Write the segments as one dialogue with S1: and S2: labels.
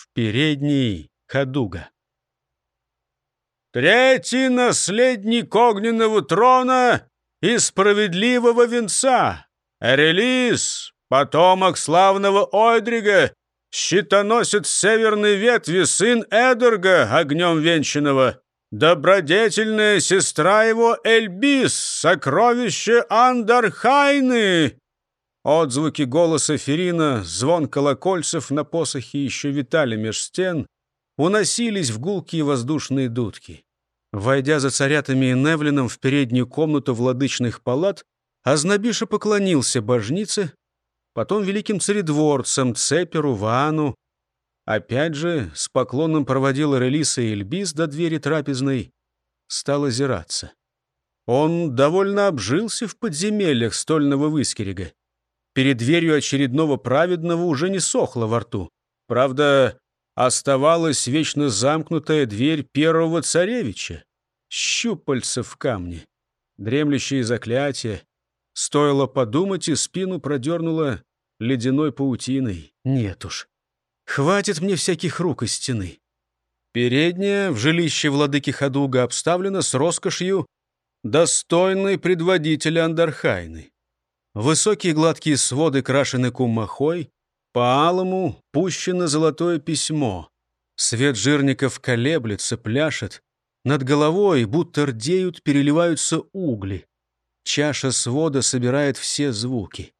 S1: в передней Хадуга.
S2: «Третий наследник огненного трона и справедливого венца, Релиз, потомок славного Ойдрига, щитоносец северной ветви, сын Эдерга, огнем венчанного, добродетельная сестра его Эльбис, сокровище Андархайны!» Отзвуки голоса Ферина, звон колокольцев на посохе еще витали меж стен, уносились в гулкие воздушные дудки. Войдя за царятами и Невлином в переднюю комнату владычных палат, Азнабиша поклонился божнице, потом великим царедворцам Цеперу, Ваану. Опять же, с поклоном проводил Релиса и Эльбис до двери трапезной, стал озираться. Он довольно обжился в подземельях стольного выскерега. Перед дверью очередного праведного уже не сохло во рту. Правда, оставалась вечно замкнутая дверь первого царевича. Щупальца в камне, дремлющие заклятия. Стоило подумать, и спину продернуло ледяной паутиной. Нет уж, хватит мне всяких рук из стены. Передняя в жилище владыки Хадуга обставлена с роскошью достойной предводителя Андархайны. Высокие гладкие своды крашены кумахой, по алому пущено золотое письмо. Свет жирников колеблется, пляшет. Над головой, будто рдеют, переливаются угли. Чаша свода собирает все звуки.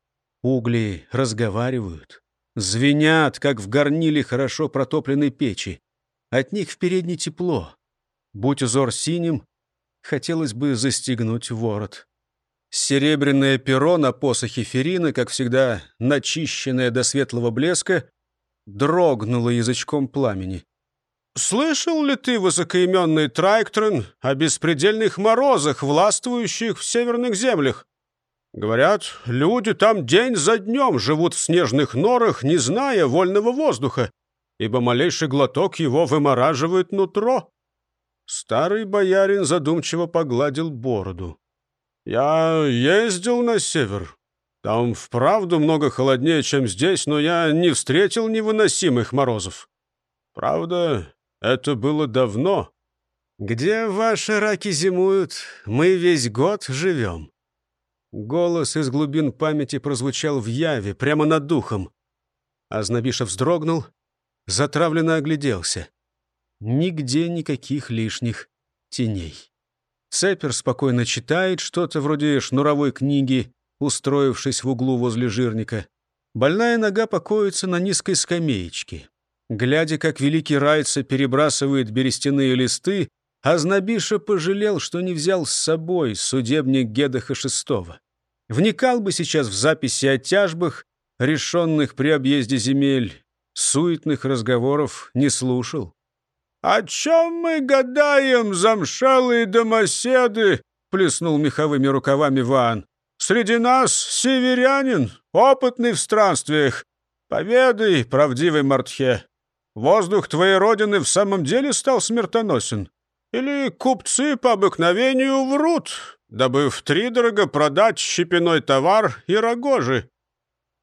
S2: Угли разговаривают. Звенят, как в горниле хорошо протопленной печи. От них в передней тепло. Будь узор синим, хотелось бы застегнуть ворот. Серебряное перо на посохе Ферина, как всегда начищенное до светлого блеска, дрогнуло язычком пламени. «Слышал ли ты, высокоименный Трайктрон, о беспредельных морозах, властвующих в северных землях? Говорят, люди там день за днем живут в снежных норах, не зная вольного воздуха, ибо малейший глоток его вымораживает нутро». Старый боярин задумчиво погладил бороду. «Я ездил на север. Там вправду много холоднее, чем здесь, но я не встретил невыносимых морозов. Правда, это было давно. Где ваши раки зимуют? Мы весь год живем». Голос из глубин памяти прозвучал в яве, прямо над духом. Азнабиша вздрогнул, затравленно огляделся. Нигде никаких лишних теней. Цепер спокойно читает что-то вроде шнуровой книги, устроившись в углу возле жирника. Больная нога покоится на низкой скамеечке. Глядя, как великий райца перебрасывает берестяные листы, Азнабиша пожалел, что не взял с собой судебник Гедаха VI. Вникал бы сейчас в записи о тяжбах, решенных при объезде земель, суетных разговоров не слушал. «О чем мы гадаем, замшалые домоседы?» — плеснул меховыми рукавами Ван. «Среди нас северянин, опытный в странствиях. Поведай, правдивый Мартхе, воздух твоей родины в самом деле стал смертоносен? Или купцы по обыкновению врут, дабы втридорого продать щепиной товар и рогожи?»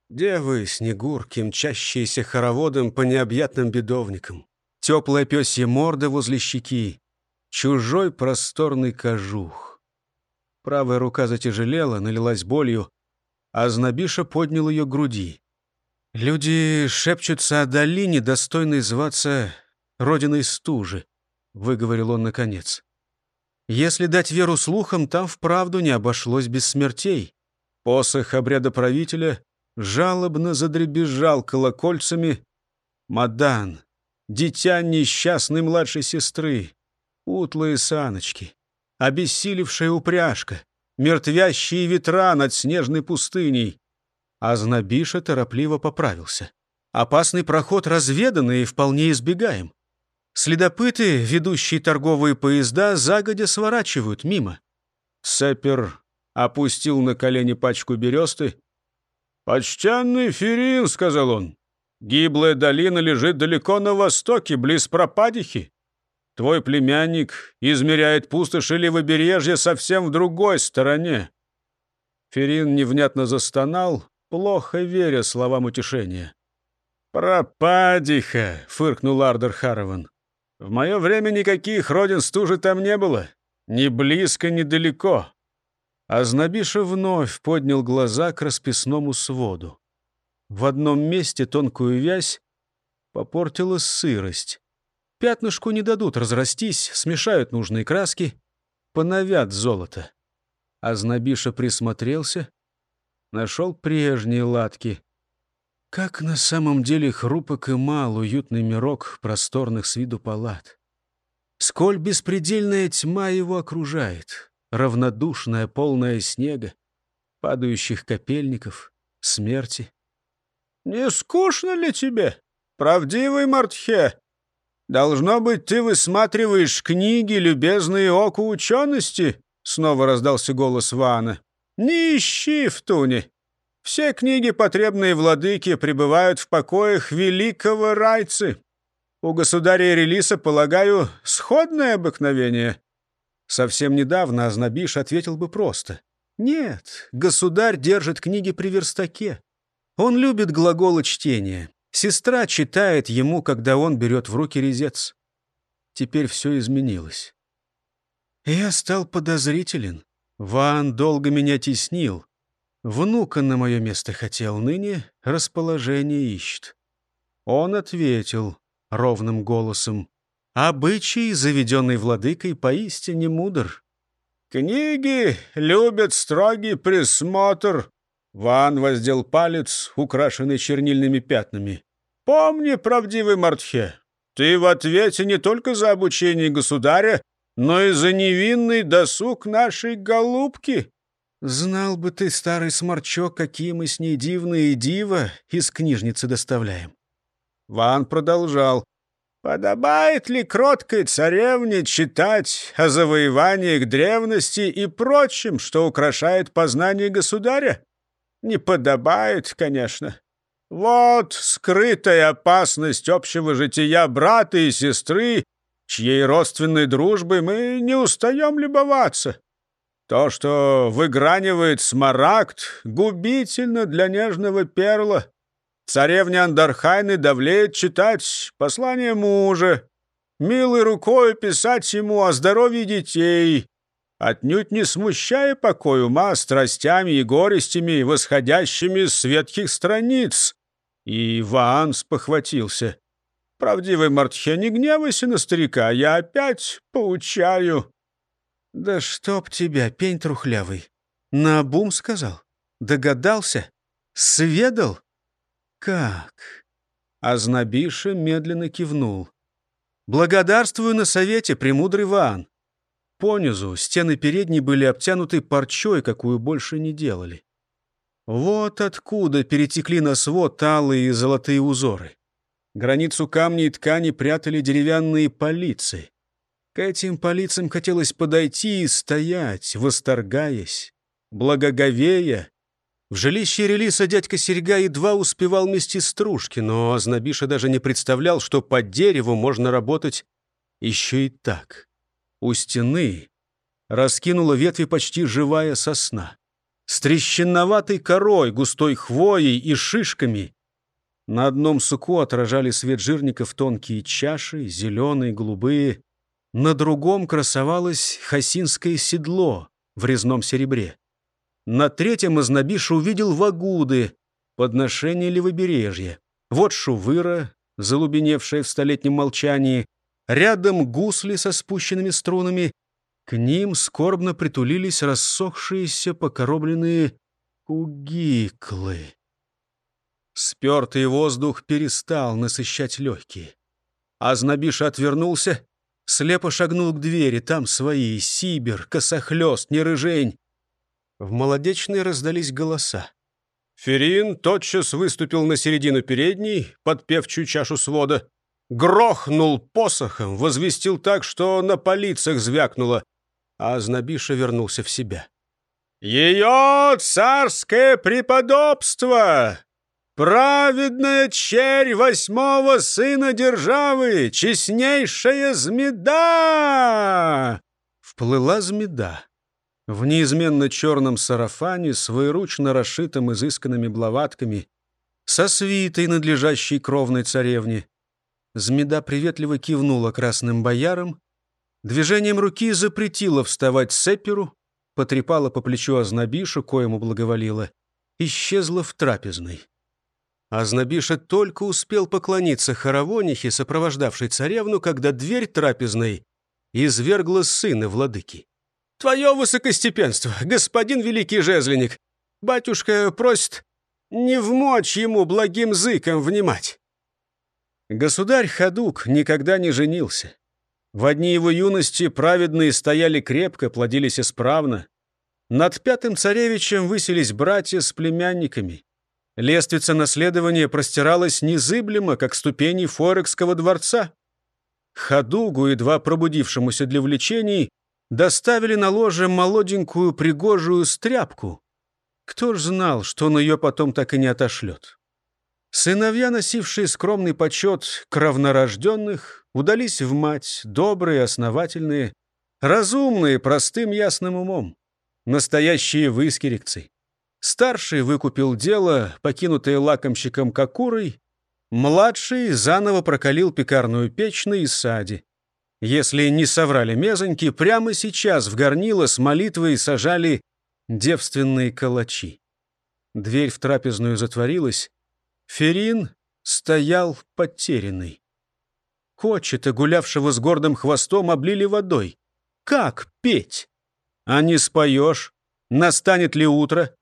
S2: Девы, снегурки, мчащиеся хороводом по необъятным бедовникам теплая пёсья морда возле щеки, чужой просторный кожух. Правая рука затяжелела, налилась болью, а Знобиша поднял ее груди. «Люди шепчутся о долине, достойной зваться родиной стужи», — выговорил он наконец. «Если дать веру слухам, там вправду не обошлось без смертей». Посох обряда правителя жалобно задребезжал колокольцами. «Мадан, дитя несчастной младшей сестры, утлые саночки, обессилевшая упряжка, мертвящие ветра над снежной пустыней. А Знобиша торопливо поправился. Опасный проход разведанный и вполне избегаем. Следопыты, ведущие торговые поезда, загодя сворачивают мимо. Сепер опустил на колени пачку бересты. «Почтенный Ферин», — сказал он, Гиблая долина лежит далеко на востоке, близ Пропадихи. Твой племянник измеряет пустоши левобережья совсем в другой стороне». Ферин невнятно застонал, плохо веря словам утешения. «Пропадиха!» — фыркнул Ардер Харован. «В мое время никаких родин стужи там не было. Ни близко, ни далеко». Азнабиша вновь поднял глаза к расписному своду. В одном месте тонкую вязь попортила сырость. Пятнышку не дадут разрастись, смешают нужные краски, поновят золото. Азнабиша присмотрелся, нашел прежние латки. Как на самом деле хрупок и мал уютный мирок просторных с виду палат. Сколь беспредельная тьма его окружает, равнодушная, полная снега, падающих капельников, смерти. «Не скучно ли тебе, правдивый Мартхе? Должно быть, ты высматриваешь книги, любезные оку учености?» Снова раздался голос Вана. «Не ищи в туне. Все книги, потребные владыке, пребывают в покоях великого райцы. У государя Релиса, полагаю, сходное обыкновение». Совсем недавно Азнабиш ответил бы просто. «Нет, государь держит книги при верстаке. Он любит глаголы чтения. Сестра читает ему, когда он берет в руки резец. Теперь все изменилось. Я стал подозрителен. Ван долго меня теснил. Внука на мое место хотел, ныне расположение ищет. Он ответил ровным голосом. Обычай, заведенный владыкой, поистине мудр. «Книги любят строгий присмотр», Ван воздел палец, украшенный чернильными пятнами. «Помни, правдивый Мартхе, ты в ответе не только за обучение государя, но и за невинный досуг нашей голубки. Знал бы ты, старый сморчок, какие мы с ней дивные дива из книжницы доставляем». Ван продолжал. «Подобает ли кроткой царевне читать о завоеваниях древности и прочем, что украшает познание государя? Не подобает, конечно. Вот скрытая опасность общего жития брата и сестры, чьей родственной дружбой мы не устаем любоваться. То, что выгранивает смарагд, губительно для нежного перла. Царевне Андархайны давлеет читать послание мужа, милой рукой писать ему о здоровье детей, отнюдь не смущая покой ума страстями и горестями, восходящими с ветхих страниц. И Ваан спохватился. «Правдивый Мартхе, не гневайся на старика, я опять поучаю». «Да чтоб тебя, пень трухлявый, наобум сказал? Догадался? Сведал? Как?» Азнабиша медленно кивнул. «Благодарствую на совете, премудрый Ваан. Понизу стены передней были обтянуты парчой, какую больше не делали. Вот откуда перетекли на свод талые и золотые узоры. Границу камней и ткани прятали деревянные полицы. К этим полицам хотелось подойти и стоять, восторгаясь, благоговея. В жилище Релиса дядька Серега едва успевал мести стружки, но Азнабиша даже не представлял, что под дереву можно работать еще и так. У стены раскинула ветви почти живая сосна. С трещиноватой корой, густой хвоей и шишками. На одном суку отражали свет жирников тонкие чаши, зеленые, голубые. На другом красовалось хасинское седло в резном серебре. На третьем Изнабиша увидел вагуды, подношение левобережья. Вот шувыра, залубеневшая в столетнем молчании, Рядом гусли со спущенными струнами. К ним скорбно притулились рассохшиеся покоробленные кугиклы. Спертый воздух перестал насыщать легкие. Азнабиша отвернулся, слепо шагнул к двери. Там свои — Сибир, Косохлёст, Нерыжень. В молодечной раздались голоса. Ферин тотчас выступил на середину передней, подпев чуть чашу свода грохнул посохом, возвестил так, что на полицах звякнуло, а Знобиша вернулся в себя. «Ее царское преподобство! Праведная черь восьмого сына державы, честнейшая змеда!» Вплыла змеда. В неизменно черном сарафане, своеручно расшитом изысканными блаватками,
S3: со свитой, надлежащей кровной царевне. Змеда приветливо кивнула красным боярам, движением руки запретила вставать сеперу, потрепала по плечу Азнабишу, коему благоволила, исчезла в трапезной. Азнабиша только успел поклониться хоровонихе, сопровождавшей царевну, когда дверь трапезной извергла сына владыки. «Твое высокостепенство, господин великий жезленник! Батюшка просит не вмочь ему благим зыком внимать!» Государь Хадук никогда не женился. В одни его юности праведные стояли крепко, плодились исправно. Над пятым царевичем высились братья с племянниками. Лествица наследования простиралась незыблемо, как ступени Форекского дворца. Хадугу, едва пробудившемуся для влечений, доставили на ложе молоденькую пригожую стряпку. Кто ж знал, что он ее потом так и не отошлет? Сыновья, носившие скромный почет кровнорожденных, удались в мать, добрые, основательные, разумные, простым, ясным умом. Настоящие выскерекцы. Старший выкупил дело, покинутое лакомщиком Кокурой, младший заново прокалил пекарную печь на Исаде. Если не соврали мезоньки, прямо сейчас в горнило с молитвой сажали девственные калачи. Дверь в трапезную затворилась. Ферин стоял потерянный. Кочета, гулявшего с гордым хвостом, облили водой. Как петь? А не споешь? Настанет ли утро?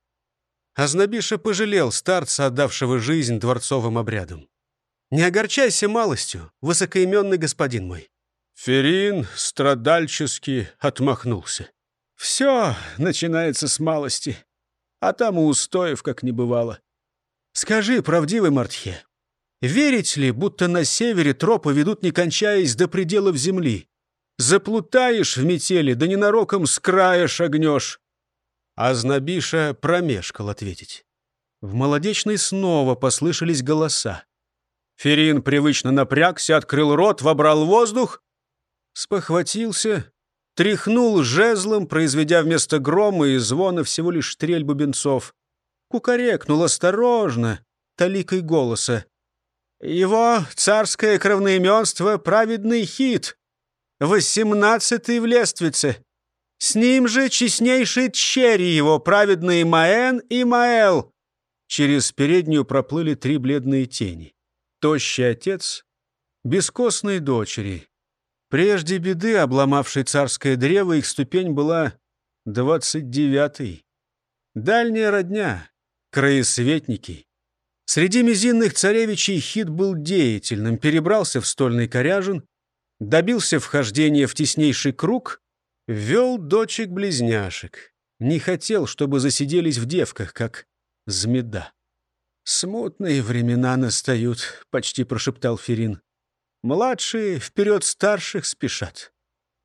S3: Азнабиша пожалел старца, отдавшего жизнь дворцовым обрядам. «Не огорчайся малостью, высокоименный господин мой».
S2: Ферин страдальчески отмахнулся.
S3: «Все начинается с малости, а там у устоев как не бывало. Скажи, правдивый Мартхе, верить ли, будто на севере тропы ведут, не кончаясь до пределов земли? Заплутаешь в метели, да ненароком с края шагнешь. Азнабиша промешкал ответить. В молодечной снова послышались голоса. Ферин привычно напрягся, открыл рот, вобрал воздух, спохватился, тряхнул жезлом, произведя вместо грома и звона всего лишь стрель бубенцов. Кукарекнул осторожно, таликой голоса. «Его царское кровноименство — праведный хит, восемнадцатый в лествице. С ним же честнейшие черри его, праведные Маэн и Маэл. Через переднюю проплыли три бледные тени. Тощий отец, бескостные дочери. Прежде беды, обломавшей царское древо, их ступень была двадцать девятой. Дальняя родня, краесветники. Среди мизинных царевичей хит был деятельным, перебрался в стольный коряжин, добился вхождения в теснейший круг — Вел дочек-близняшек. Не хотел, чтобы засиделись в девках, как змеда. «Смутные времена настают», — почти прошептал Ферин. «Младшие вперед старших спешат».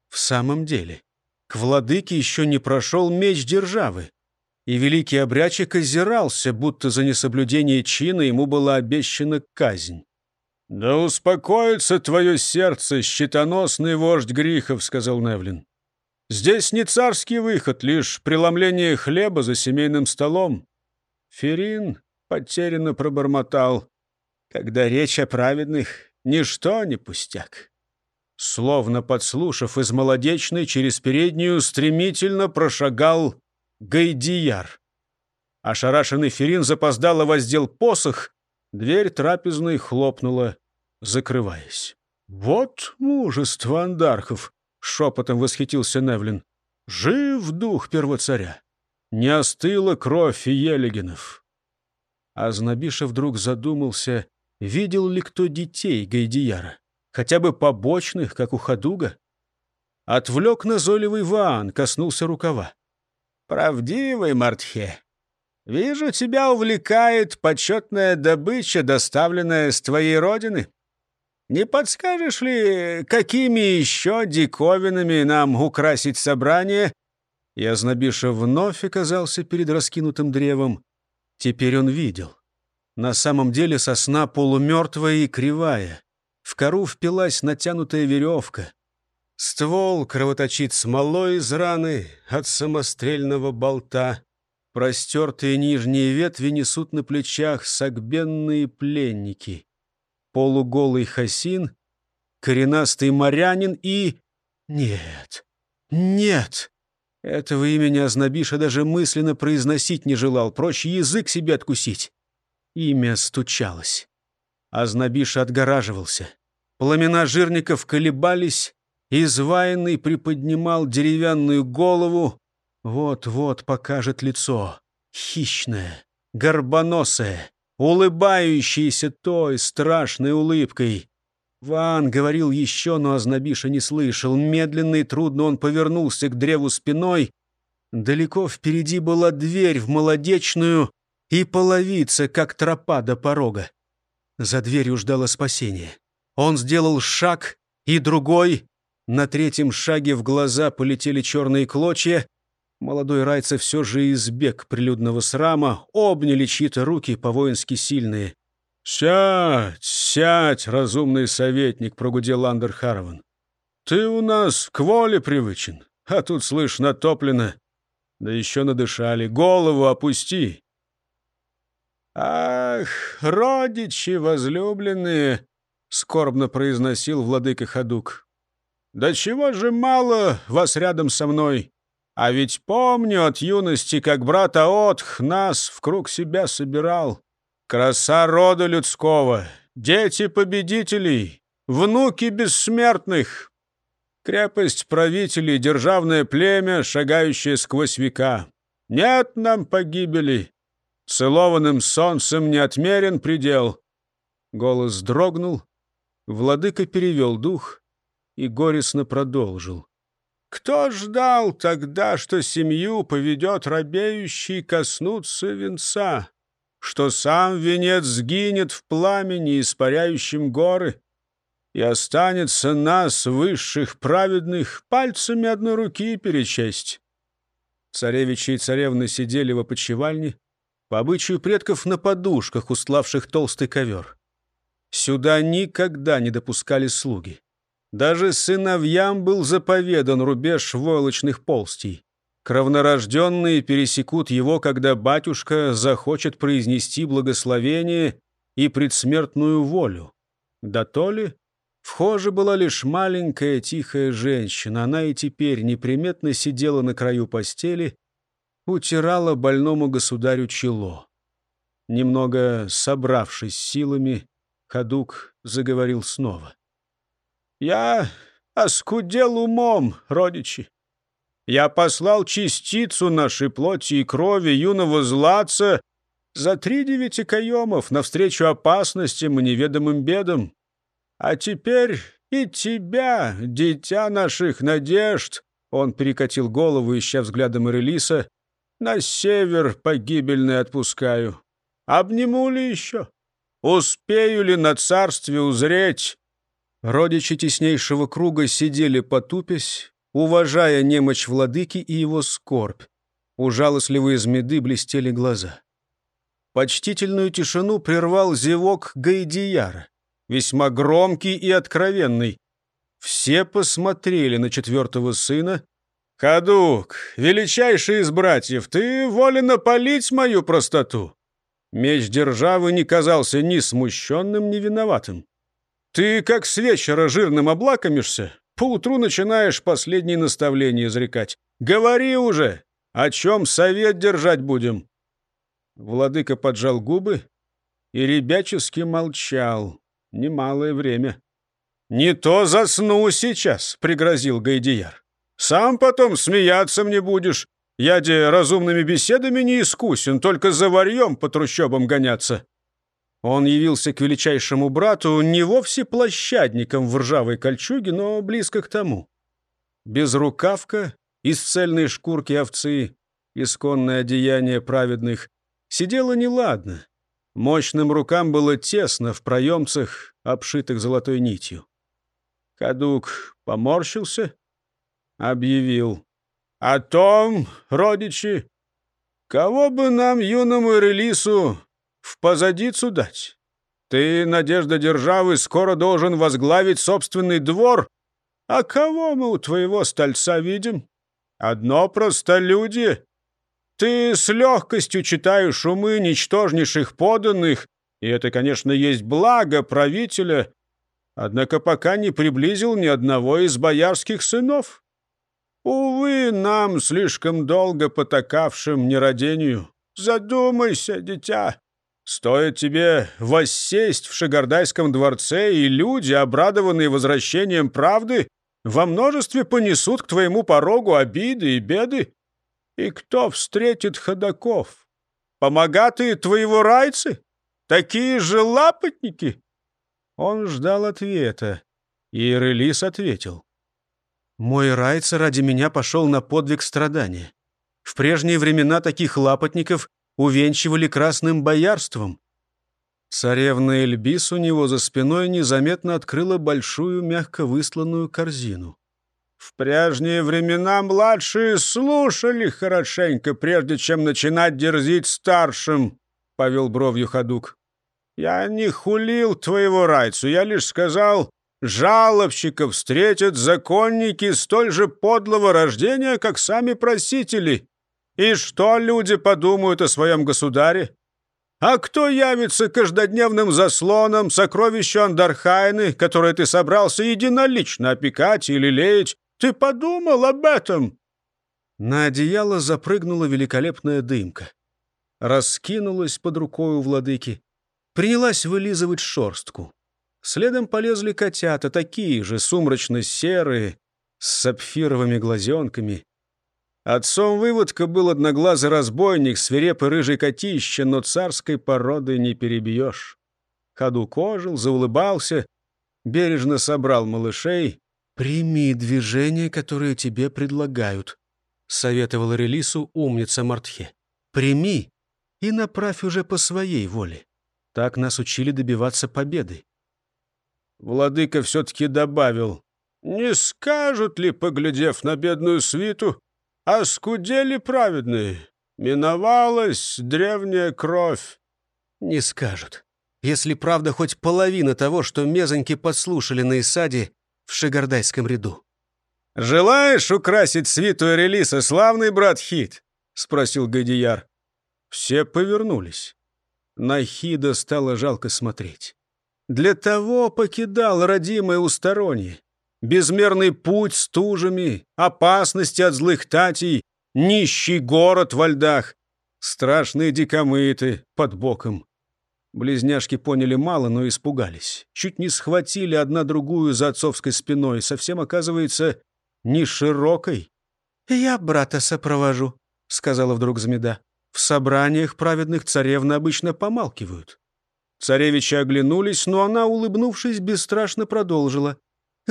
S3: В самом деле, к владыке еще не прошел меч державы, и великий обрядчик озирался, будто за несоблюдение чина ему была обещана казнь.
S2: «Да успокоится твое сердце, щитоносный вождь Грихов», — сказал Невлин. Здесь не царский выход, лишь преломление хлеба за семейным столом. Ферин потерянно пробормотал. Когда речь о праведных, ничто не пустяк. Словно подслушав из молодечной, через переднюю стремительно прошагал Гайдияр. Ошарашенный Ферин запоздало воздел посох, дверь трапезной хлопнула, закрываясь. «Вот мужество андархов!» — шепотом восхитился Невлин. «Жив дух первоцаря! Не остыла кровь Елегинов!» А Знобиша вдруг задумался, видел ли кто детей Гайдияра, хотя бы побочных, как у Хадуга. Отвлек назойливый Ваан, коснулся рукава. «Правдивый, Мартхе, вижу, тебя увлекает почетная добыча, доставленная с твоей родины. Не подскажешь ли, какими еще диковинами нам украсить собрание?» И Ознобиша вновь оказался перед раскинутым древом. Теперь он видел. На самом деле сосна полумертвая и кривая. В кору впилась натянутая веревка. Ствол кровоточит смолой из раны от самострельного болта.
S3: Простертые нижние ветви несут на плечах согбенные пленники. Полуголый хасин, коренастый морянин и... Нет, нет! Этого имени Азнабиша даже мысленно произносить не желал, проще язык себе откусить. Имя стучалось. Азнабиша отгораживался. Пламена жирников колебались, изваянный приподнимал деревянную голову. Вот-вот покажет лицо. Хищное, горбоносое, улыбающееся той страшной улыбкой. Ван говорил еще, но Азнабиша не слышал. Медленно и трудно он повернулся к древу спиной. Далеко впереди была дверь в молодечную и половица, как тропа до порога. За дверью ждало спасение. Он сделал шаг и другой. На третьем шаге в глаза полетели черные клочья. Молодой Райца все же избег прилюдного срама, обняли чьи-то руки по-воински сильные.
S2: «Сядь, сядь, разумный советник», — прогудел Андер Харован. «Ты у нас к воле привычен, а тут, слышь, натоплено. Да еще надышали. Голову опусти». «Ах, родичи возлюбленные!» — скорбно произносил владыка Хадук. «Да чего же мало вас рядом со мной? А ведь помню от юности, как брат Аотх нас в круг себя собирал. Краса рода людского, дети победителей, внуки бессмертных, крепость правителей, державное племя, шагающее сквозь века. Нет нам погибели, целованным солнцем не отмерен предел. Голос дрогнул, владыка перевел дух и горестно продолжил. Кто ждал тогда, что семью поведет робеющий коснуться венца? что сам венец сгинет в пламени, испаряющем горы, и останется нас, высших праведных, пальцами одной руки перечесть. Царевичи и царевны сидели в опочивальне, по обычаю предков на подушках, устлавших толстый ковер. Сюда никогда не допускали слуги. Даже сыновьям был заповедан рубеж войлочных полстей. Кровнорожденные пересекут его, когда батюшка захочет произнести благословение и предсмертную волю. Да то ли вхоже была лишь маленькая тихая женщина. Она и теперь неприметно сидела на краю постели, утирала больному государю чело. Немного собравшись силами, Хадук заговорил снова. «Я оскудел умом, родичи. Я послал частицу нашей плоти и крови юного злаца за три девяти каемов навстречу опасностям и неведомым бедам. А теперь и тебя, дитя наших надежд, он перекатил голову, ища взглядом Ирелиса, на север погибельный отпускаю. Обниму ли еще? Успею ли на царстве узреть? Родичи теснейшего круга сидели потупясь, уважая немощь владыки и его скорбь. У жалостливой змеды блестели глаза. Почтительную тишину прервал зевок Гайдияра, весьма громкий и откровенный. Все посмотрели на четвертого сына. «Кадук, величайший из братьев, ты волен опалить мою простоту!» Меч державы не казался ни смущенным, ни виноватым. «Ты как с вечера жирным облакомишься, Поутру начинаешь последние наставления изрекать. Говори уже, о чем совет держать будем?» Владыка поджал губы и ребячески молчал. Немалое время. «Не то засну сейчас», — пригрозил Гайдияр. «Сам потом смеяться мне будешь. Я де разумными беседами не искусен, только за варьем по трущобам гоняться». Он явился к величайшему брату не вовсе площадником в ржавой кольчуге, но близко к тому. Безрукавка из цельной шкурки овцы, исконное одеяние праведных, сидело неладно. Мощным рукам было тесно в проемцах, обшитых золотой нитью. Кадук поморщился, объявил. «О том, родичи, кого бы нам, юному Ирелису, в позадицу дать. Ты, надежда державы, скоро должен возглавить собственный двор. А кого мы у твоего стольца видим? Одно простолюдие. Ты с легкостью читаешь умы ничтожнейших поданных, и это, конечно, есть благо правителя, однако пока не приблизил ни одного из боярских сынов. Увы, нам, слишком долго потакавшим нерадению. Задумайся, дитя. Стоит тебе воссесть в Шигардайском дворце, и люди, обрадованные возвращением правды, во множестве понесут к твоему порогу обиды и беды. И кто встретит ходаков? Помогатые твоего райцы? Такие же лапотники?» Он ждал ответа, и Релис ответил. «Мой райца ради меня пошел на подвиг страдания. В прежние времена таких лапотников увенчивали красным боярством. Царевна Эльбис у него за спиной незаметно открыла большую мягко высланную корзину. В прежние времена младшие слушали хорошенько, прежде чем начинать дерзить старшим, — повел бровью ходук. Я не хулил твоего райцу, я лишь сказал, жалобщиков встретят законники столь же подлого рождения, как сами просители. И что люди подумают о своем государе? А кто явится каждодневным заслоном сокровищу Андархайны, которое ты собрался единолично опекать или леять, ты подумал об этом?» На одеяло запрыгнула великолепная дымка. Раскинулась под рукой у владыки. Принялась вылизывать шорстку. Следом полезли котята, такие же, сумрачно-серые, с сапфировыми глазенками. Отцом выводка был одноглазый разбойник, свирепый рыжий котище, но царской породы не перебьешь. Ходу кожил, заулыбался, бережно собрал малышей, «Прими движения, которые тебе предлагают», — советовала Релису умница Мартхе. «Прими и направь уже по своей воле. Так нас учили добиваться победы». Владыка все-таки добавил, «Не скажут ли, поглядев на бедную свиту, а скудели праведные? Миновалась древняя кровь». «Не скажут. Если правда хоть половина того, что мезоньки подслушали на Исаде, в Шигардайском ряду. «Желаешь украсить свиту Эрелиса, славный брат Хит?» — спросил Гадияр. Все повернулись. На Хида стало жалко смотреть. Для того покидал родимое устороннее. Безмерный путь с тужами, опасности от злых татей, нищий город во льдах, страшные дикомыты под боком. Близняшки поняли мало, но испугались. Чуть не схватили одна другую за отцовской спиной. Совсем, оказывается, не широкой. «Я брата сопровожу», — сказала вдруг Змеда. «В собраниях праведных царевны обычно помалкивают». Царевичи оглянулись, но она, улыбнувшись, бесстрашно продолжила.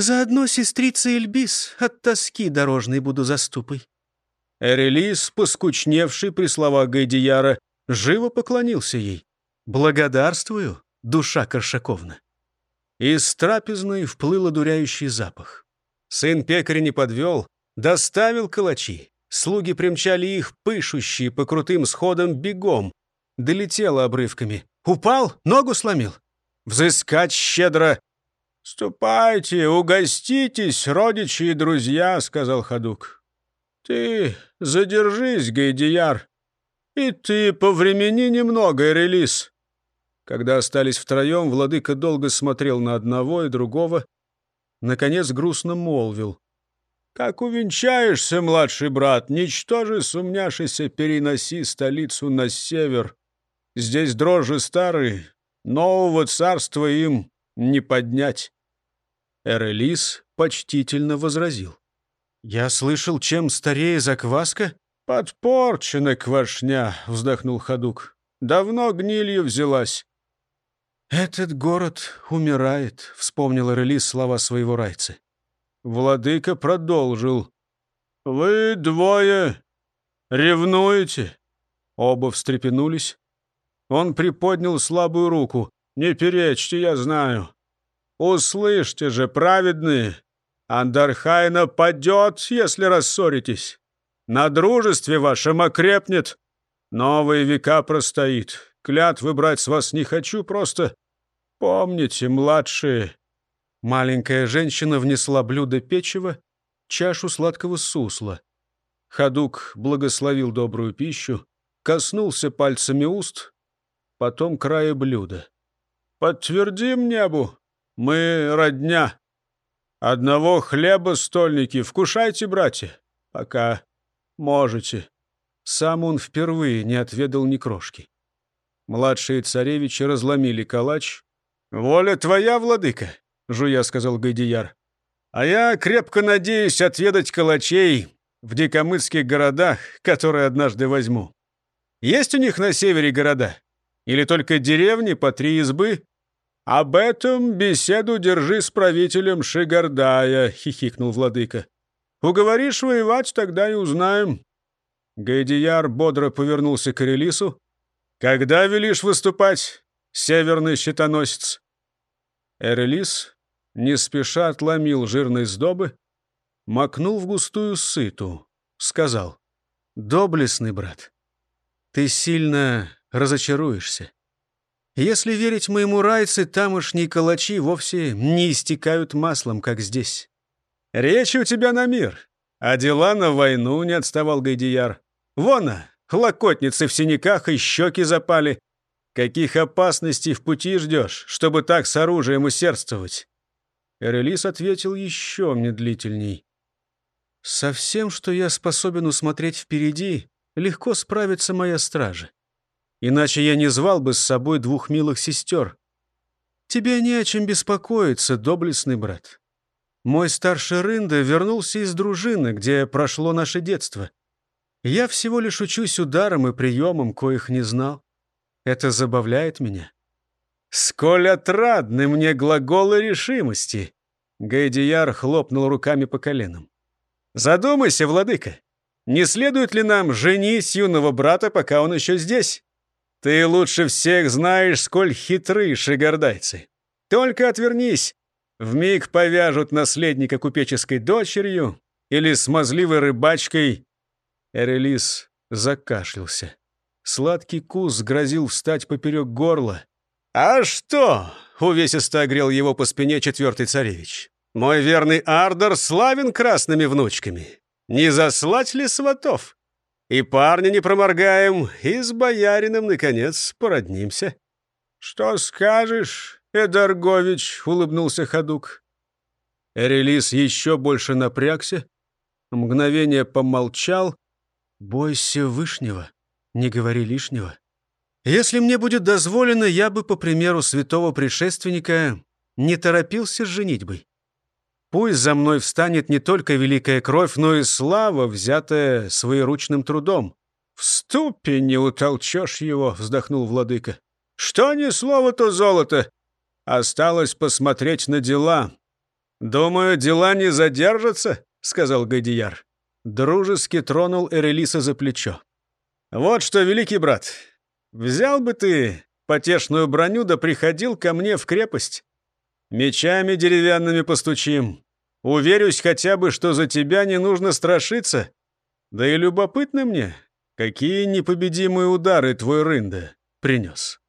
S2: «Заодно сестрица Эльбис от тоски дорожной буду заступой». Эрелис, поскучневший при словах Гайдияра, живо поклонился ей. «Благодарствую, душа Коршаковна». Из трапезной вплыл одуряющий запах. Сын пекаря не подвел, доставил калачи. Слуги примчали их, пышущие по крутым сходам бегом. Долетело обрывками. Упал, ногу сломил. Взыскать щедро. «Ступайте, угоститесь, родичи и друзья», — сказал Ходук. «Ты задержись, Гайдияр, и ты повремени немного, релиз. Когда остались втроем, владыка долго смотрел на одного и другого. Наконец грустно молвил. «Как увенчаешься, младший брат, ничтоже сумняшися переноси столицу на север. Здесь дрожжи старые, нового царства им не поднять». Эрелис почтительно возразил. «Я слышал, чем старее закваска?» «Подпорчена квашня», — вздохнул Ходук. «Давно гнилью взялась. «Этот город умирает», — вспомнил Релис слова своего райца. Владыка продолжил. «Вы двое ревнуете?» Оба встрепенулись. Он приподнял слабую руку. «Не перечьте, я знаю. Услышьте же, праведные, Андархайна падет, если рассоритесь. На дружестве вашем окрепнет. Новые века простоит. Клятвы брать с вас не хочу, просто помните, младшие». Маленькая женщина внесла блюдо печива, чашу сладкого сусла.
S3: Ходук благословил добрую пищу, коснулся пальцами уст, потом края блюда. «Подтвердим небу, мы родня. Одного хлеба стольники, вкушайте, братья, пока можете». Сам он впервые не отведал ни крошки. Младшие царевичи разломили калач. «Воля твоя, владыка!» — жуя сказал Гайдияр. «А я крепко надеюсь отведать калачей в дикомыцких городах, которые однажды возьму. Есть у них на севере города? Или только деревни по три избы?» «Об этом беседу держи с правителем Шигардая», — хихикнул владыка. «Уговоришь воевать, тогда и узнаем». Гайдияр бодро повернулся к Ирелису. «Когда велишь выступать, северный щитоносец?» Эрелис не спеша отломил жирной сдобы, макнул в густую сыту, сказал. «Доблестный брат, ты сильно разочаруешься. Если верить моему райце, тамошние калачи вовсе не истекают маслом, как здесь. Речь у тебя на мир, а дела на войну не отставал Гайдияр. Вон, локотницы в синяках и щеки запали. Каких опасностей в пути ждешь, чтобы так с оружием усердствовать? Эрелис ответил еще медлительней. «Со всем, что я способен усмотреть впереди, легко справится моя стража. Иначе я не звал бы с собой двух милых сестер. Тебе не о чем беспокоиться, доблестный брат. Мой старший Рында вернулся из дружины, где прошло наше детство. Я всего лишь учусь ударом и приемам, коих не знал. Это забавляет меня. Сколь отрадны мне глаголы решимости!» Гайдияр хлопнул руками по коленам. «Задумайся, владыка, не следует ли нам женить юного брата, пока он еще здесь? Ты лучше всех знаешь, сколь хитры шигардайцы. Только отвернись, вмиг повяжут наследника купеческой дочерью или смазливой рыбачкой Эрелис закашлялся. Сладкий кус грозил встать поперек горла. «А что?» — увесисто огрел его по спине четвертый царевич. «Мой верный Ардор славен красными внучками. Не заслать ли сватов? И парня не проморгаем, и с боярином, наконец, породнимся». «Что скажешь, Эдаргович?» — улыбнулся Ходук. Эрелис еще больше напрягся, мгновение помолчал, «Бойся Вышнего, не говори лишнего. Если мне будет дозволено, я бы, по примеру святого предшественника, не торопился с женитьбой. Пусть за мной встанет не только великая кровь, но и слава, взятая своеручным трудом. «В ступе не утолчешь его», — вздохнул владыка. «Что ни слово, то золото. Осталось посмотреть на дела». «Думаю, дела не задержатся», — сказал Гадияр дружески тронул Эрелиса за плечо. «Вот что, великий брат, взял бы ты потешную броню да приходил ко мне в крепость. Мечами деревянными постучим. Уверюсь хотя бы, что за тебя не нужно страшиться. Да и любопытно мне, какие непобедимые удары твой рында принес».